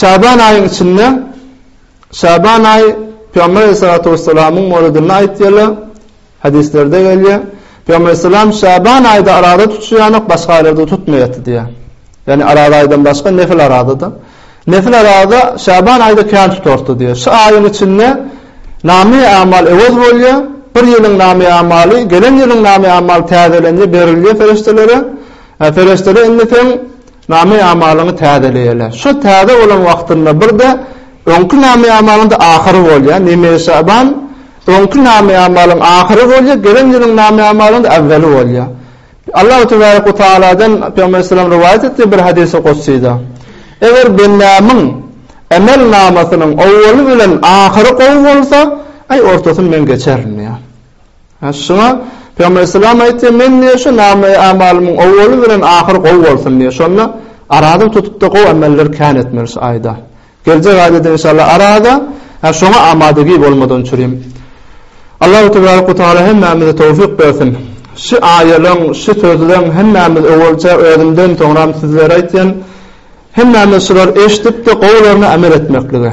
Şaban aýyň içinde Şaban aýy Pygamber Aleyhissalatu Wesselamyň mowlidini aýtýarlar. Hadislerde gelýär. Pygamber Aleyhissalam Şaban aýda araza tutýanok, başga aýlarda tutmaýardy diýýär. Ýagny araza aýdan başga nefil arazada. Nefil araza Şaban aýda kän tutardy diýýär. Şu aýyň içinde name-i amal öwez bolýar. Bir ýylyň name-i amaly gelen ýylyň name-i amaly täzelenýär, berilýär perişdelere. Perişdeler indi seň Name-i-amalyňy täzeleýärler. Şo täze bolan wagtynda bir-de öňki name-i-amalyňda ahyry bolýar, Neme-i Şaban, öňki name-i-amalyň ahyry bolýar, gelen ýylyň name-i-amalyňda äwweli bolýar. Allahu tebarek we tagaladan Pygamber aleyhisselam rowaýat etdi bir hadisi gussyda, Eger bendämiň emel namasynyň owwaly bilen ahyry gowy bolsa, aý, ortasyny men geçerin diýýär. Şuňa Pygamber Aleyhisselam aýtdy, Men diýe şu name-i amalymyň owwaly bilen ahyry gowy bolsun diýe, şonda arazyny tutupda gowy ameller kän etmeli şu aýda. Geljek aýda-da inşallah araza ha şoňa amadagi bolmadan çürim. Allahu tebarek we taala hemmämize towfik bersin. Şu aýalyň, şu sözleň hemmämiz owalja özümden soňram sizlere aýtýan, hemmämiz şulary eşidipde gowularyna amel etmeklige.